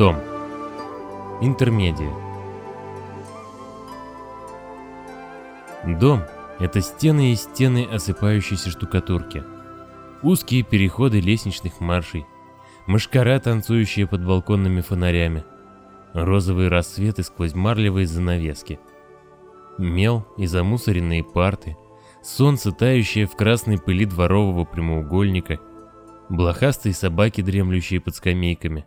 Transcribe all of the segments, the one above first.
Дом. Интермедия. Дом — это стены и стены осыпающейся штукатурки. Узкие переходы лестничных маршей. Мышкара, танцующие под балконными фонарями. Розовые рассветы сквозь марлевые занавески. Мел и замусоренные парты. Солнце, тающее в красной пыли дворового прямоугольника. Блохастые собаки, дремлющие под скамейками.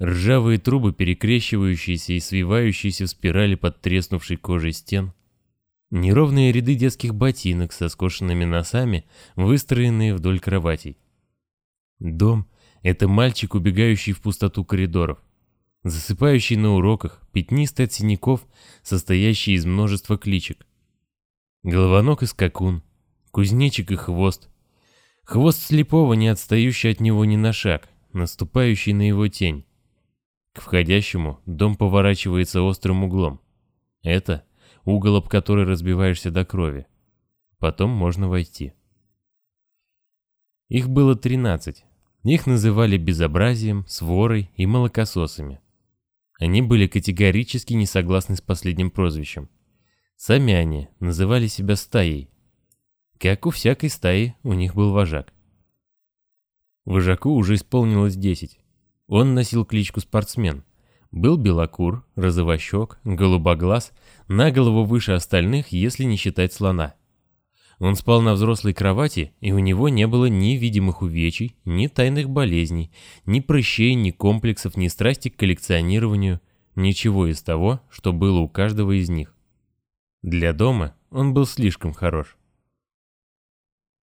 Ржавые трубы, перекрещивающиеся и свивающиеся в спирали под треснувшей кожей стен. Неровные ряды детских ботинок со скошенными носами, выстроенные вдоль кроватей. Дом — это мальчик, убегающий в пустоту коридоров, засыпающий на уроках, пятнистый от синяков, состоящий из множества кличек. Головонок и скакун, кузнечик и хвост. Хвост слепого, не отстающий от него ни на шаг, наступающий на его тень. К входящему дом поворачивается острым углом. Это угол, об который разбиваешься до крови. Потом можно войти. Их было 13. Их называли безобразием, сворой и молокососами. Они были категорически не согласны с последним прозвищем. Сами они называли себя стаей. Как у всякой стаи, у них был вожак. Вожаку уже исполнилось 10. Он носил кличку «Спортсмен». Был белокур, розовощек, голубоглаз, на голову выше остальных, если не считать слона. Он спал на взрослой кровати, и у него не было ни видимых увечий, ни тайных болезней, ни прыщей, ни комплексов, ни страсти к коллекционированию, ничего из того, что было у каждого из них. Для дома он был слишком хорош.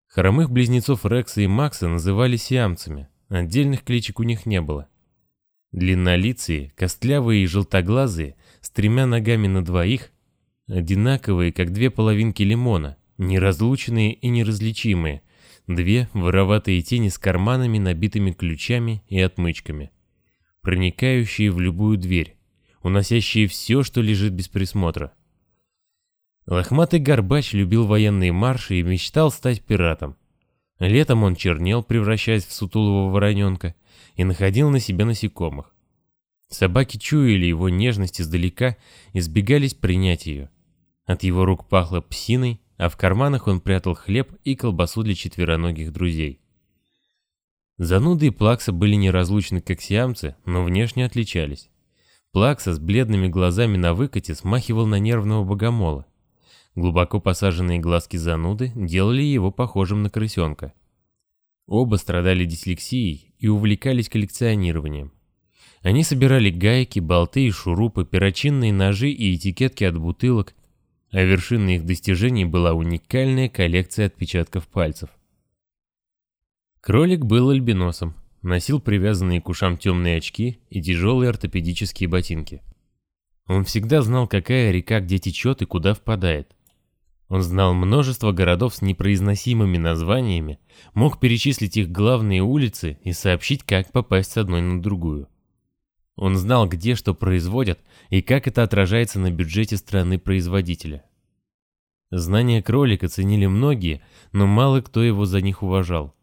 Хромых близнецов Рекса и Макса называли сиамцами, отдельных кличек у них не было. Длиннолицые, костлявые и желтоглазые, с тремя ногами на двоих, одинаковые, как две половинки лимона, неразлучные и неразличимые, две вороватые тени с карманами, набитыми ключами и отмычками, проникающие в любую дверь, уносящие все, что лежит без присмотра. Лохматый горбач любил военные марши и мечтал стать пиратом. Летом он чернел, превращаясь в сутулого вороненка, и находил на себе насекомых. Собаки чуяли его нежность издалека и сбегались принять ее. От его рук пахло псиной, а в карманах он прятал хлеб и колбасу для четвероногих друзей. Зануды и Плакса были неразлучны как сиамцы, но внешне отличались. Плакса с бледными глазами на выкате смахивал на нервного богомола. Глубоко посаженные глазки зануды делали его похожим на крысенка. Оба страдали дислексией и увлекались коллекционированием. Они собирали гайки, болты и шурупы, перочинные ножи и этикетки от бутылок, а вершиной их достижений была уникальная коллекция отпечатков пальцев. Кролик был альбиносом, носил привязанные к ушам темные очки и тяжелые ортопедические ботинки. Он всегда знал, какая река где течет и куда впадает. Он знал множество городов с непроизносимыми названиями, мог перечислить их главные улицы и сообщить, как попасть с одной на другую. Он знал, где что производят и как это отражается на бюджете страны-производителя. Знания кролика ценили многие, но мало кто его за них уважал.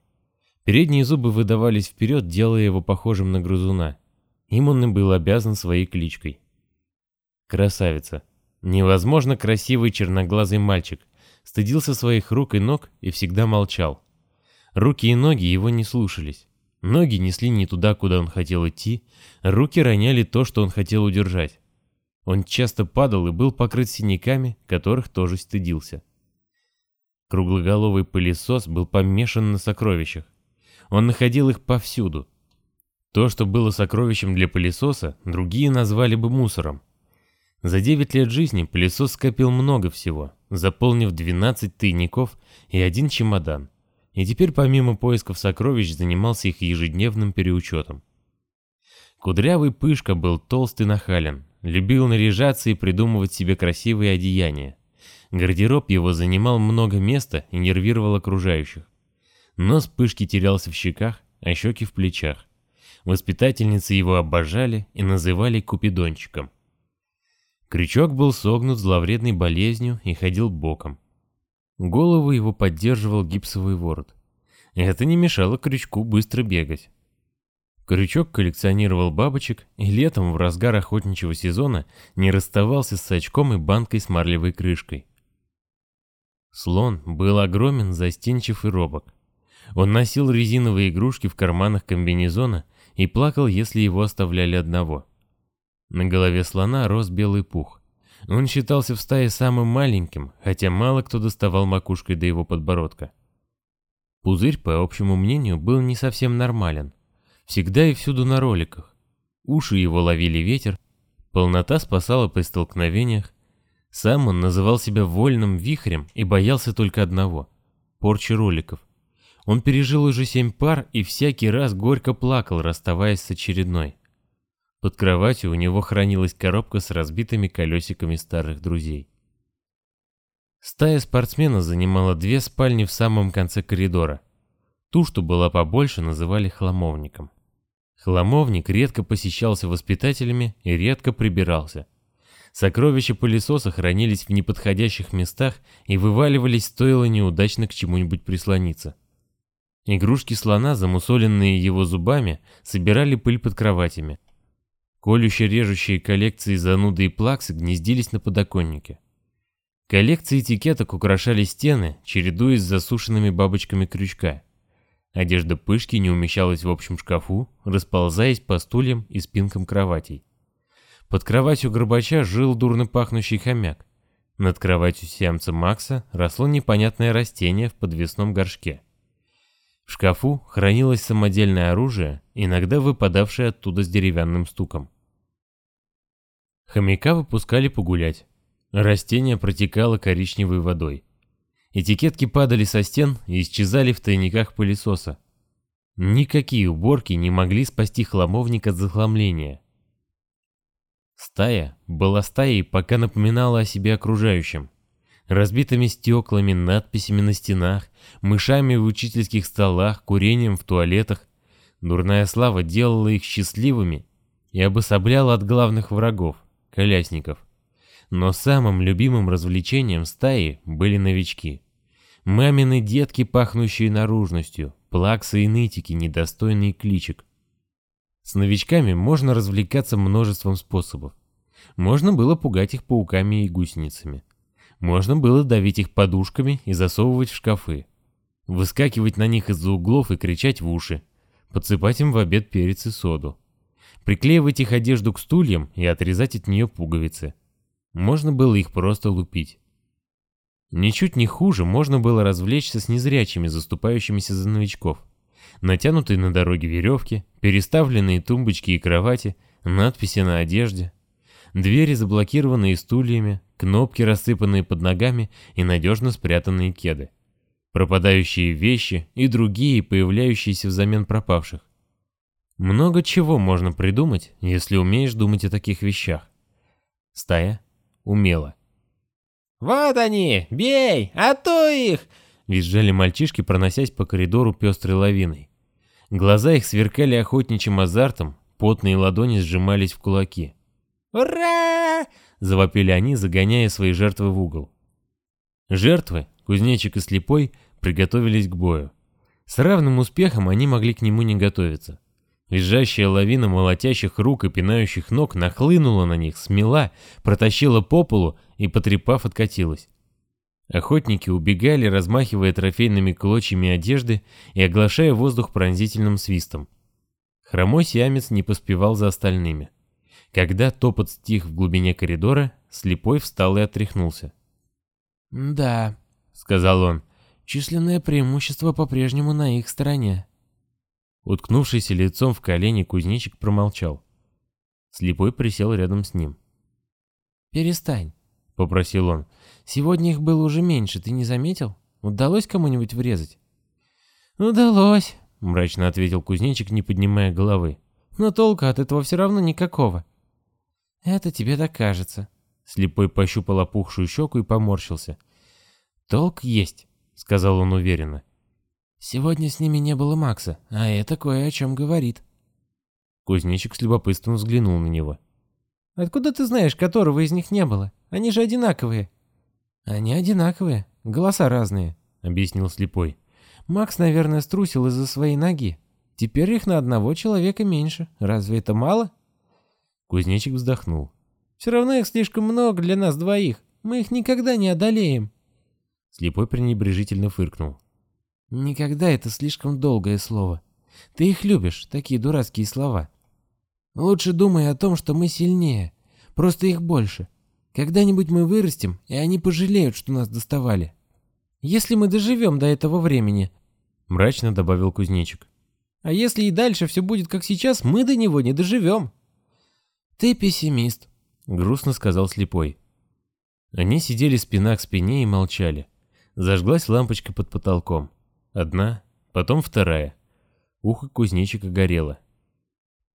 Передние зубы выдавались вперед, делая его похожим на грызуна. Им он и был обязан своей кличкой. Красавица. Невозможно красивый черноглазый мальчик, стыдился своих рук и ног и всегда молчал. Руки и ноги его не слушались. Ноги несли не туда, куда он хотел идти, руки роняли то, что он хотел удержать. Он часто падал и был покрыт синяками, которых тоже стыдился. Круглоголовый пылесос был помешан на сокровищах. Он находил их повсюду. То, что было сокровищем для пылесоса, другие назвали бы мусором. За 9 лет жизни пылесос скопил много всего, заполнив 12 тайников и один чемодан. И теперь помимо поисков сокровищ занимался их ежедневным переучетом. Кудрявый Пышка был толстый нахален, любил наряжаться и придумывать себе красивые одеяния. Гардероб его занимал много места и нервировал окружающих. Нос Пышки терялся в щеках, а щеки в плечах. Воспитательницы его обожали и называли Купидончиком. Крючок был согнут зловредной болезнью и ходил боком. Голову его поддерживал гипсовый ворот. Это не мешало крючку быстро бегать. Крючок коллекционировал бабочек и летом в разгар охотничьего сезона не расставался с сачком и банкой с марлевой крышкой. Слон был огромен, застенчив и робок. Он носил резиновые игрушки в карманах комбинезона и плакал, если его оставляли одного. На голове слона рос белый пух. Он считался в стае самым маленьким, хотя мало кто доставал макушкой до его подбородка. Пузырь, по общему мнению, был не совсем нормален. Всегда и всюду на роликах. Уши его ловили ветер, полнота спасала при столкновениях. Сам он называл себя вольным вихрем и боялся только одного — порчи роликов. Он пережил уже семь пар и всякий раз горько плакал, расставаясь с очередной. Под кроватью у него хранилась коробка с разбитыми колесиками старых друзей. Стая спортсмена занимала две спальни в самом конце коридора. Ту, что была побольше, называли хламовником. Хламовник редко посещался воспитателями и редко прибирался. Сокровища пылесоса хранились в неподходящих местах и вываливались, стоило неудачно к чему-нибудь прислониться. Игрушки слона, замусоленные его зубами, собирали пыль под кроватями. Колюще-режущие коллекции зануды и плаксы гнездились на подоконнике. Коллекции этикеток украшали стены, чередуясь с засушенными бабочками крючка. Одежда пышки не умещалась в общем шкафу, расползаясь по стульям и спинкам кроватей. Под кроватью Горбача жил дурно пахнущий хомяк. Над кроватью сиамца Макса росло непонятное растение в подвесном горшке. В шкафу хранилось самодельное оружие, иногда выпадавшее оттуда с деревянным стуком. Хомяка выпускали погулять. Растение протекало коричневой водой. Этикетки падали со стен и исчезали в тайниках пылесоса. Никакие уборки не могли спасти хламовник от захламления. Стая была стаей, пока напоминала о себе окружающим разбитыми стеклами, надписями на стенах, мышами в учительских столах, курением в туалетах. Дурная слава делала их счастливыми и обособляла от главных врагов — колясников. Но самым любимым развлечением стаи были новички. Мамины детки, пахнущие наружностью, плаксы и нытики, недостойные кличек. С новичками можно развлекаться множеством способов. Можно было пугать их пауками и гусеницами. Можно было давить их подушками и засовывать в шкафы. Выскакивать на них из-за углов и кричать в уши. Подсыпать им в обед перец и соду. Приклеивать их одежду к стульям и отрезать от нее пуговицы. Можно было их просто лупить. Ничуть не хуже можно было развлечься с незрячими, заступающимися за новичков. Натянутые на дороге веревки, переставленные тумбочки и кровати, надписи на одежде. Двери, заблокированные стульями, кнопки, рассыпанные под ногами и надежно спрятанные кеды. Пропадающие вещи и другие, появляющиеся взамен пропавших. Много чего можно придумать, если умеешь думать о таких вещах. Стая умела. «Вот они! Бей! А то их!» Визжали мальчишки, проносясь по коридору пестрой лавиной. Глаза их сверкали охотничьим азартом, потные ладони сжимались в кулаки. «Ура!» — завопили они, загоняя свои жертвы в угол. Жертвы, кузнечик и слепой, приготовились к бою. С равным успехом они могли к нему не готовиться. Визжащая лавина молотящих рук и пинающих ног нахлынула на них, смела, протащила по полу и, потрепав, откатилась. Охотники убегали, размахивая трофейными клочьями одежды и оглашая воздух пронзительным свистом. Хромой сиамец не поспевал за остальными. Когда топот стих в глубине коридора, слепой встал и отряхнулся. «Да», — сказал он, — «численное преимущество по-прежнему на их стороне». Уткнувшийся лицом в колени кузнечик промолчал. Слепой присел рядом с ним. «Перестань», — попросил он. «Сегодня их было уже меньше, ты не заметил? Удалось кому-нибудь врезать?» «Удалось», — мрачно ответил кузнечик, не поднимая головы. «Но толка от этого все равно никакого». «Это тебе так кажется». Слепой пощупал опухшую щеку и поморщился. «Толк есть», — сказал он уверенно. «Сегодня с ними не было Макса, а это кое о чем говорит». Кузнечик с любопытством взглянул на него. «Откуда ты знаешь, которого из них не было? Они же одинаковые». «Они одинаковые, голоса разные», — объяснил слепой. «Макс, наверное, струсил из-за своей ноги. Теперь их на одного человека меньше. Разве это мало? Кузнечик вздохнул. Все равно их слишком много для нас двоих. Мы их никогда не одолеем. Слепой пренебрежительно фыркнул. Никогда это слишком долгое слово. Ты их любишь, такие дурацкие слова. Лучше думай о том, что мы сильнее. Просто их больше. Когда-нибудь мы вырастем, и они пожалеют, что нас доставали. Если мы доживем до этого времени. Мрачно добавил кузнечик. А если и дальше все будет как сейчас, мы до него не доживем. Ты пессимист, грустно сказал слепой. Они сидели спина к спине и молчали. Зажглась лампочка под потолком. Одна, потом вторая. Ухо кузнечика горело.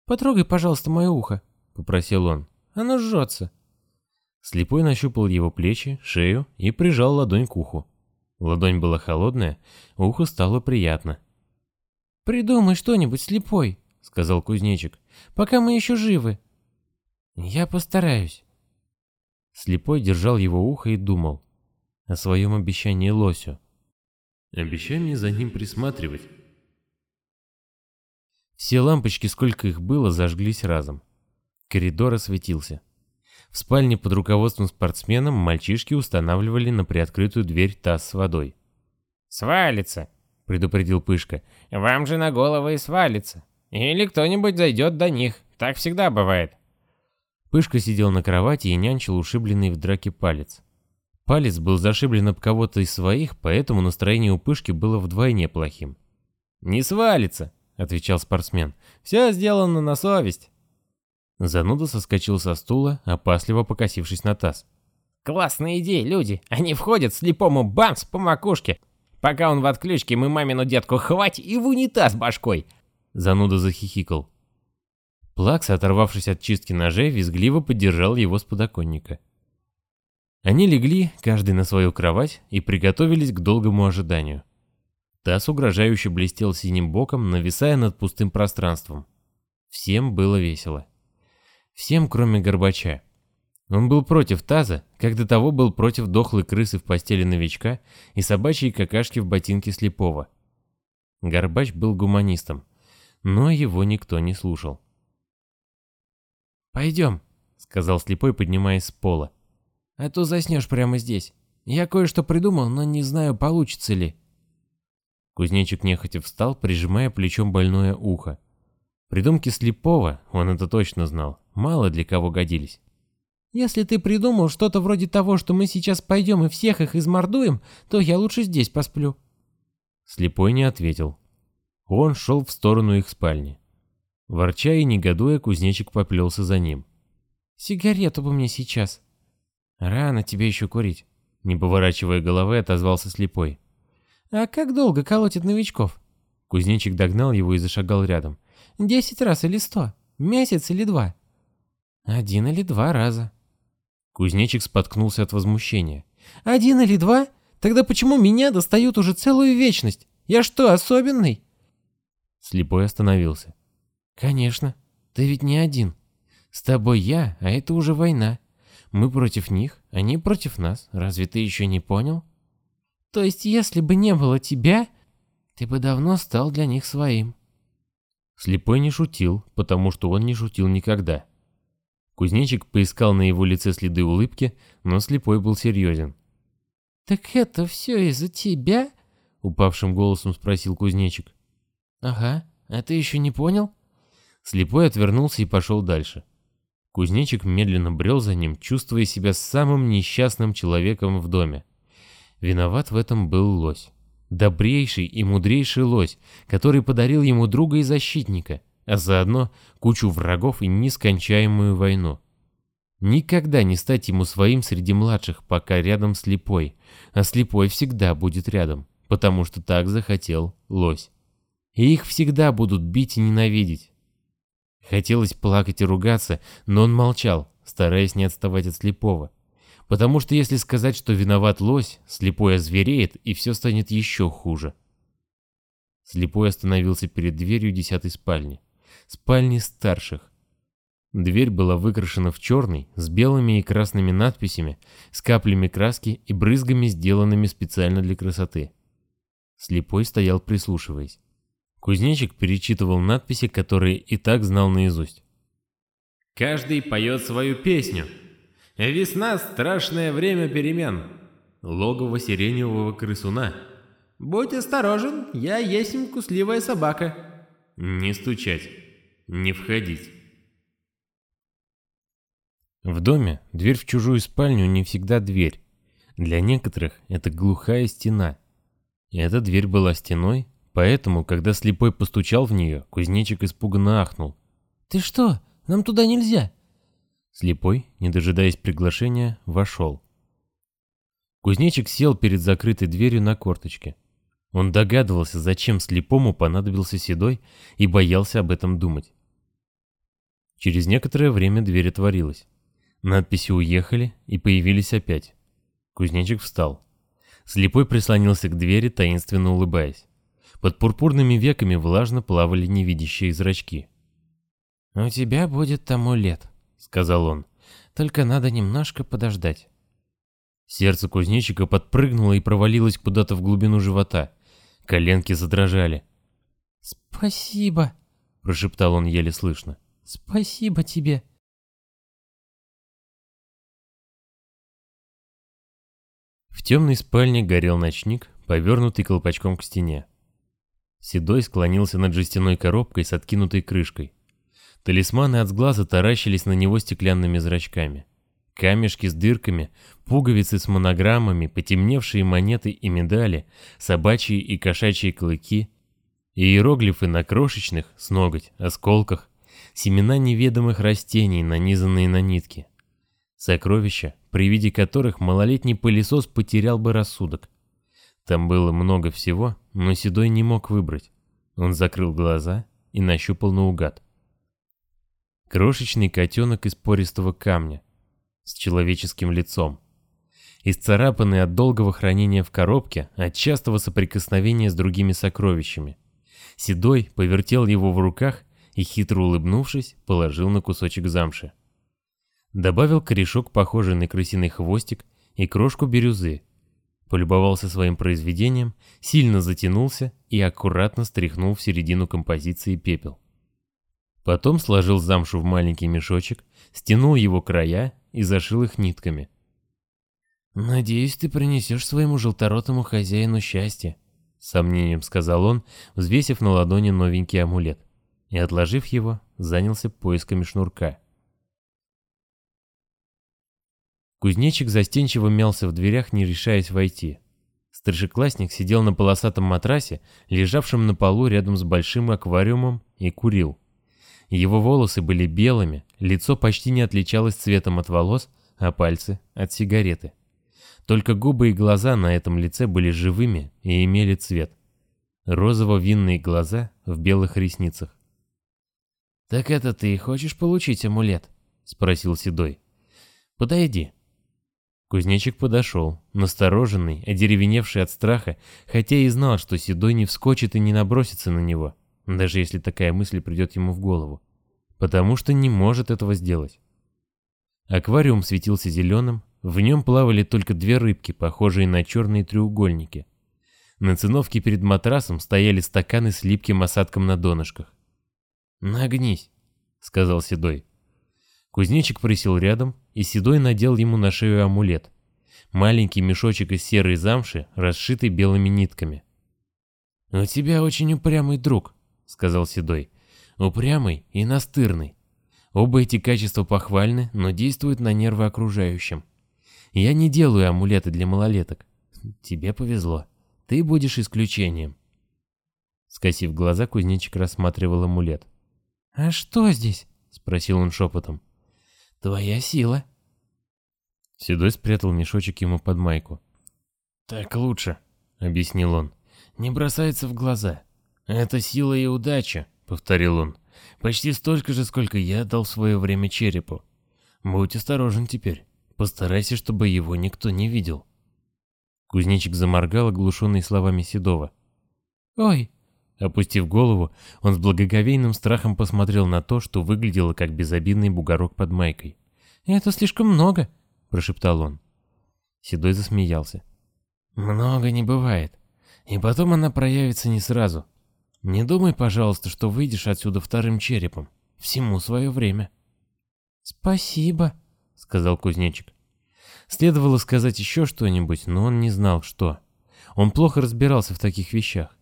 «Потрогай, пожалуйста, мое ухо», — попросил он. «Оно жжется». Слепой нащупал его плечи, шею и прижал ладонь к уху. Ладонь была холодная, ухо стало приятно. «Придумай что-нибудь, слепой», — сказал кузнечик, — «пока мы еще живы». «Я постараюсь». Слепой держал его ухо и думал о своем обещании лосю. «Обещай мне за ним присматривать». Все лампочки, сколько их было, зажглись разом. Коридор осветился. В спальне под руководством спортсменом мальчишки устанавливали на приоткрытую дверь таз с водой. «Свалится!» — предупредил Пышка. «Вам же на голову и свалится. Или кто-нибудь зайдет до них. Так всегда бывает». Пышка сидел на кровати и нянчил ушибленный в драке палец. Палец был зашиблен об кого-то из своих, поэтому настроение у Пышки было вдвойне плохим. «Не свалится!» — отвечал спортсмен. «Все сделано на совесть». Зануда соскочил со стула, опасливо покосившись на таз. «Классная идея, люди! Они входят слепому бамс по макушке! Пока он в отключке, мы мамину детку хвать и в унитаз башкой!» Зануда захихикал. Плакс, оторвавшись от чистки ножей, визгливо поддержал его с подоконника. Они легли, каждый на свою кровать, и приготовились к долгому ожиданию. Таз угрожающе блестел синим боком, нависая над пустым пространством. Всем было весело. Всем, кроме Горбача. Он был против таза, как до того был против дохлой крысы в постели новичка и собачьей какашки в ботинке слепого. Горбач был гуманистом, но его никто не слушал. «Пойдем», — сказал слепой, поднимаясь с пола. «А то заснешь прямо здесь. Я кое-что придумал, но не знаю, получится ли». Кузнечик нехотя встал, прижимая плечом больное ухо. Придумки слепого, он это точно знал, мало для кого годились. «Если ты придумал что-то вроде того, что мы сейчас пойдем и всех их измордуем, то я лучше здесь посплю». Слепой не ответил. Он шел в сторону их спальни. Ворча и негодуя, кузнечик поплелся за ним. «Сигарету бы мне сейчас». «Рано тебе еще курить», — не поворачивая головы, отозвался слепой. «А как долго колотит новичков?» Кузнечик догнал его и зашагал рядом. «Десять раз или сто? Месяц или два?» «Один или два раза». Кузнечик споткнулся от возмущения. «Один или два? Тогда почему меня достают уже целую вечность? Я что, особенный?» Слепой остановился. «Конечно. Ты ведь не один. С тобой я, а это уже война. Мы против них, они против нас. Разве ты еще не понял?» То есть, если бы не было тебя, ты бы давно стал для них своим. Слепой не шутил, потому что он не шутил никогда. Кузнечик поискал на его лице следы улыбки, но слепой был серьезен. «Так это все из-за тебя?» — упавшим голосом спросил кузнечик. «Ага, а ты еще не понял?» Слепой отвернулся и пошел дальше. Кузнечик медленно брел за ним, чувствуя себя самым несчастным человеком в доме. Виноват в этом был лось. Добрейший и мудрейший лось, который подарил ему друга и защитника, а заодно кучу врагов и нескончаемую войну. Никогда не стать ему своим среди младших, пока рядом слепой, а слепой всегда будет рядом, потому что так захотел лось. И их всегда будут бить и ненавидеть. Хотелось плакать и ругаться, но он молчал, стараясь не отставать от слепого. Потому что если сказать, что виноват лось, слепой озвереет, и все станет еще хуже. Слепой остановился перед дверью десятой спальни. Спальни старших. Дверь была выкрашена в черный, с белыми и красными надписями, с каплями краски и брызгами, сделанными специально для красоты. Слепой стоял прислушиваясь. Кузнечик перечитывал надписи, которые и так знал наизусть. Каждый поет свою песню. Весна — страшное время перемен. Логово сиреневого крысуна. Будь осторожен, я есть кусливая собака. Не стучать, не входить. В доме дверь в чужую спальню не всегда дверь. Для некоторых это глухая стена. И эта дверь была стеной, поэтому, когда слепой постучал в нее, кузнечик испуганно ахнул. «Ты что? Нам туда нельзя!» Слепой, не дожидаясь приглашения, вошел. Кузнечик сел перед закрытой дверью на корточке. Он догадывался, зачем слепому понадобился седой, и боялся об этом думать. Через некоторое время дверь отворилась. Надписи уехали и появились опять. Кузнечик встал. Слепой прислонился к двери, таинственно улыбаясь. Под пурпурными веками влажно плавали невидящие зрачки. «У тебя будет тому лет», — сказал он. «Только надо немножко подождать». Сердце кузнечика подпрыгнуло и провалилось куда-то в глубину живота. Коленки задрожали. «Спасибо», — прошептал он еле слышно. «Спасибо тебе». В темной спальне горел ночник, повернутый колпачком к стене. Седой склонился над жестяной коробкой с откинутой крышкой. Талисманы от сглаза таращились на него стеклянными зрачками. Камешки с дырками, пуговицы с монограммами, потемневшие монеты и медали, собачьи и кошачьи клыки, иероглифы на крошечных, с ноготь, осколках, семена неведомых растений, нанизанные на нитки. Сокровища, при виде которых малолетний пылесос потерял бы рассудок. Там было много всего, но Седой не мог выбрать. Он закрыл глаза и нащупал наугад. Крошечный котенок из пористого камня, с человеческим лицом. Исцарапанный от долгого хранения в коробке, от частого соприкосновения с другими сокровищами. Седой повертел его в руках и, хитро улыбнувшись, положил на кусочек замши. Добавил корешок, похожий на крысиный хвостик, и крошку бирюзы. Полюбовался своим произведением, сильно затянулся и аккуратно стряхнул в середину композиции пепел. Потом сложил замшу в маленький мешочек, стянул его края и зашил их нитками. «Надеюсь, ты принесешь своему желторотому хозяину счастье», — сомнением сказал он, взвесив на ладони новенький амулет, и, отложив его, занялся поисками шнурка. Кузнечик застенчиво мялся в дверях, не решаясь войти. Старшеклассник сидел на полосатом матрасе, лежавшем на полу рядом с большим аквариумом, и курил. Его волосы были белыми, лицо почти не отличалось цветом от волос, а пальцы — от сигареты. Только губы и глаза на этом лице были живыми и имели цвет. Розово-винные глаза в белых ресницах. «Так это ты хочешь получить амулет?» — спросил Седой. «Подойди». Кузнечик подошел, настороженный, одеревеневший от страха, хотя и знал, что Седой не вскочит и не набросится на него даже если такая мысль придет ему в голову, потому что не может этого сделать. Аквариум светился зеленым, в нем плавали только две рыбки, похожие на черные треугольники. На циновке перед матрасом стояли стаканы с липким осадком на донышках. «Нагнись», — сказал Седой. Кузнечик присел рядом, и Седой надел ему на шею амулет. Маленький мешочек из серой замши, расшитый белыми нитками. «У тебя очень упрямый друг», — сказал Седой. «Упрямый и настырный. Оба эти качества похвальны, но действуют на нервы окружающим. Я не делаю амулеты для малолеток. Тебе повезло. Ты будешь исключением». Скосив глаза, кузнечик рассматривал амулет. «А что здесь?» — спросил он шепотом. «Твоя сила». Седой спрятал мешочек ему под майку. «Так лучше», — объяснил он. «Не бросается в глаза. «Это сила и удача», — повторил он. «Почти столько же, сколько я дал в свое время черепу. Будь осторожен теперь. Постарайся, чтобы его никто не видел». Кузнечик заморгал, оглушенный словами Седова. «Ой!» Опустив голову, он с благоговейным страхом посмотрел на то, что выглядело как безобидный бугорок под майкой. «Это слишком много», — прошептал он. Седой засмеялся. «Много не бывает. И потом она проявится не сразу. Не думай, пожалуйста, что выйдешь отсюда вторым черепом. Всему свое время. Спасибо, сказал кузнечик. Следовало сказать еще что-нибудь, но он не знал, что. Он плохо разбирался в таких вещах.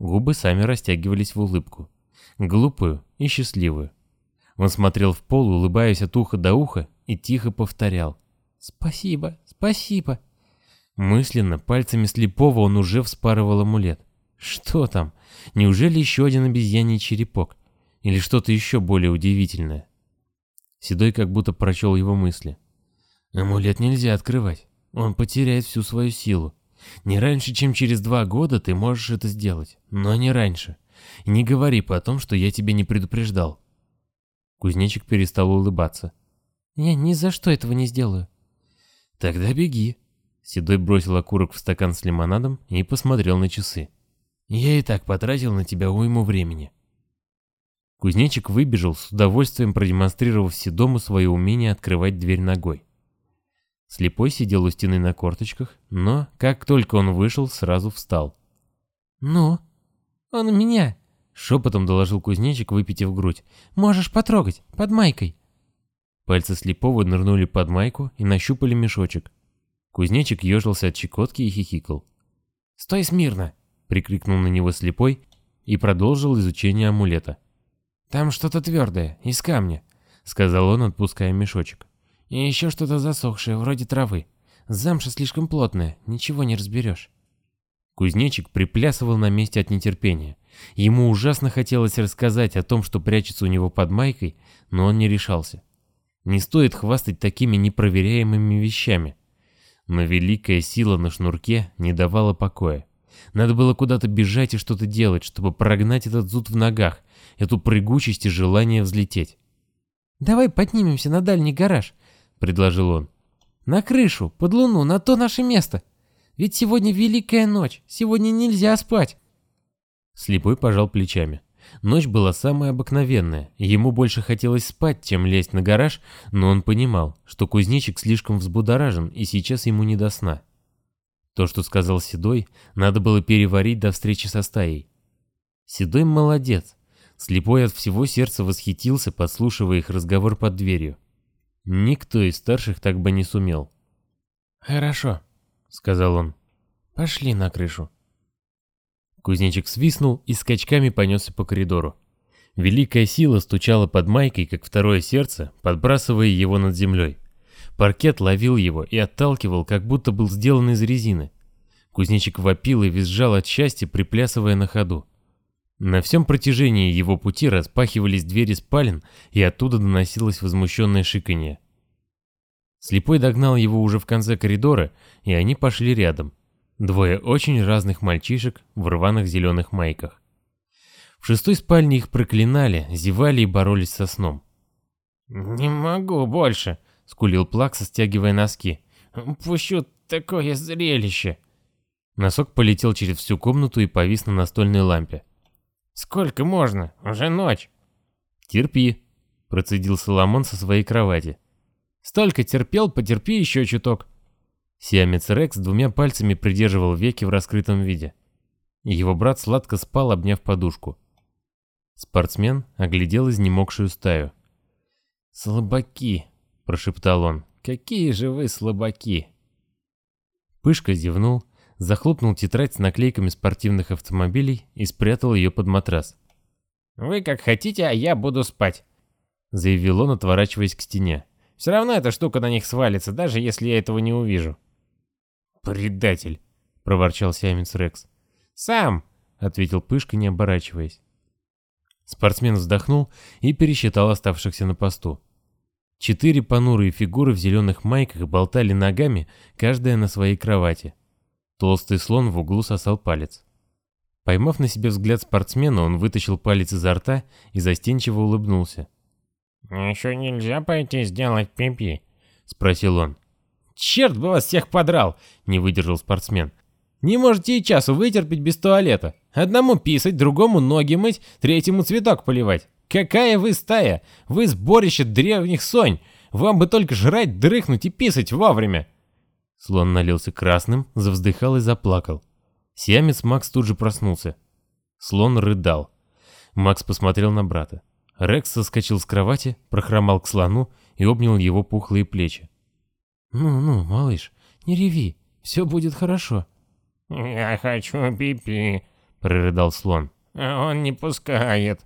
Губы сами растягивались в улыбку. Глупую и счастливую. Он смотрел в пол, улыбаясь от уха до уха, и тихо повторял. «Спасибо, спасибо». Мысленно, пальцами слепого он уже вспарывал амулет. Что там? Неужели еще один обезьяний черепок? Или что-то еще более удивительное? Седой как будто прочел его мысли. Амулет нельзя открывать. Он потеряет всю свою силу. Не раньше, чем через два года ты можешь это сделать, но не раньше. И не говори потом, что я тебя не предупреждал. Кузнечик перестал улыбаться. Я ни за что этого не сделаю. Тогда беги. Седой бросил окурок в стакан с лимонадом и посмотрел на часы. Я и так потратил на тебя уйму времени. Кузнечик выбежал, с удовольствием продемонстрировав Седому свое умение открывать дверь ногой. Слепой сидел у стены на корточках, но, как только он вышел, сразу встал. «Ну? Он у меня!» — шепотом доложил кузнечик, выпитив грудь. «Можешь потрогать, под майкой!» Пальцы слепого нырнули под майку и нащупали мешочек. Кузнечик ежился от щекотки и хихикал. «Стой смирно!» — прикрикнул на него слепой и продолжил изучение амулета. «Там что-то твердое, из камня», — сказал он, отпуская мешочек. И еще что-то засохшее, вроде травы. Замша слишком плотная, ничего не разберешь. Кузнечик приплясывал на месте от нетерпения. Ему ужасно хотелось рассказать о том, что прячется у него под майкой, но он не решался. Не стоит хвастать такими непроверяемыми вещами. Но великая сила на шнурке не давала покоя. Надо было куда-то бежать и что-то делать, чтобы прогнать этот зуд в ногах, эту прыгучесть и желание взлететь. «Давай поднимемся на дальний гараж», предложил он. «На крышу, под луну, на то наше место. Ведь сегодня великая ночь, сегодня нельзя спать». Слепой пожал плечами. Ночь была самая обыкновенная, ему больше хотелось спать, чем лезть на гараж, но он понимал, что кузнечик слишком взбудоражен и сейчас ему не до сна. То, что сказал Седой, надо было переварить до встречи со стаей. Седой молодец. Слепой от всего сердца восхитился, подслушивая их разговор под дверью. Никто из старших так бы не сумел. «Хорошо», — сказал он. «Пошли на крышу». Кузнечик свистнул и скачками понесся по коридору. Великая сила стучала под майкой, как второе сердце, подбрасывая его над землей. Паркет ловил его и отталкивал, как будто был сделан из резины. Кузнечик вопил и визжал от счастья, приплясывая на ходу. На всем протяжении его пути распахивались двери спален, и оттуда доносилось возмущенное шиканье. Слепой догнал его уже в конце коридора, и они пошли рядом. Двое очень разных мальчишек в рваных зеленых майках. В шестой спальне их проклинали, зевали и боролись со сном. «Не могу больше», — скулил Плакса, стягивая носки. «Пущу такое зрелище». Носок полетел через всю комнату и повис на настольной лампе. Сколько можно? Уже ночь. Терпи, процедил Соломон со своей кровати. Столько терпел, потерпи еще чуток. Сиамец Рекс двумя пальцами придерживал веки в раскрытом виде. Его брат сладко спал, обняв подушку. Спортсмен оглядел изнемогшую стаю. «Слабаки», — прошептал он, — «какие же вы слабаки!» Пышка зевнул, захлопнул тетрадь с наклейками спортивных автомобилей и спрятал ее под матрас. «Вы как хотите, а я буду спать», — заявил он, отворачиваясь к стене. «Все равно эта штука на них свалится, даже если я этого не увижу». «Предатель», — проворчал Сиамец Рекс. «Сам», — ответил Пышка, не оборачиваясь. Спортсмен вздохнул и пересчитал оставшихся на посту. Четыре понурые фигуры в зеленых майках болтали ногами, каждая на своей кровати. Толстый слон в углу сосал палец. Поймав на себе взгляд спортсмена, он вытащил палец изо рта и застенчиво улыбнулся. «Еще нельзя пойти сделать пипи?» — спросил он. «Черт бы вас всех подрал!» — не выдержал спортсмен. «Не можете и часу вытерпеть без туалета. Одному писать, другому ноги мыть, третьему цветок поливать. Какая вы стая! Вы сборище древних сонь! Вам бы только жрать, дрыхнуть и писать вовремя!» Слон налился красным, завздыхал и заплакал. Сиамец Макс тут же проснулся. Слон рыдал. Макс посмотрел на брата. Рекс соскочил с кровати, прохромал к слону и обнял его пухлые плечи. «Ну-ну, малыш, не реви, все будет хорошо». «Я хочу пипи», — прорыдал слон. «А он не пускает».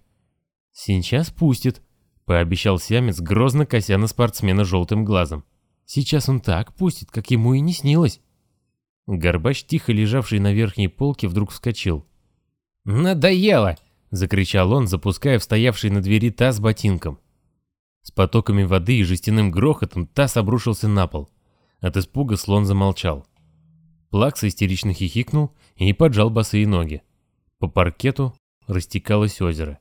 «Сейчас пустит», — пообещал Сиамец, грозно кося на спортсмена желтым глазом. «Сейчас он так пустит, как ему и не снилось». Горбач, тихо лежавший на верхней полке, вдруг вскочил. «Надоело!» — закричал он, запуская в стоявший на двери таз ботинком. С потоками воды и жестяным грохотом таз обрушился на пол. От испуга слон замолчал. Плакса истерично хихикнул и поджал босые ноги. По паркету растекалось озеро.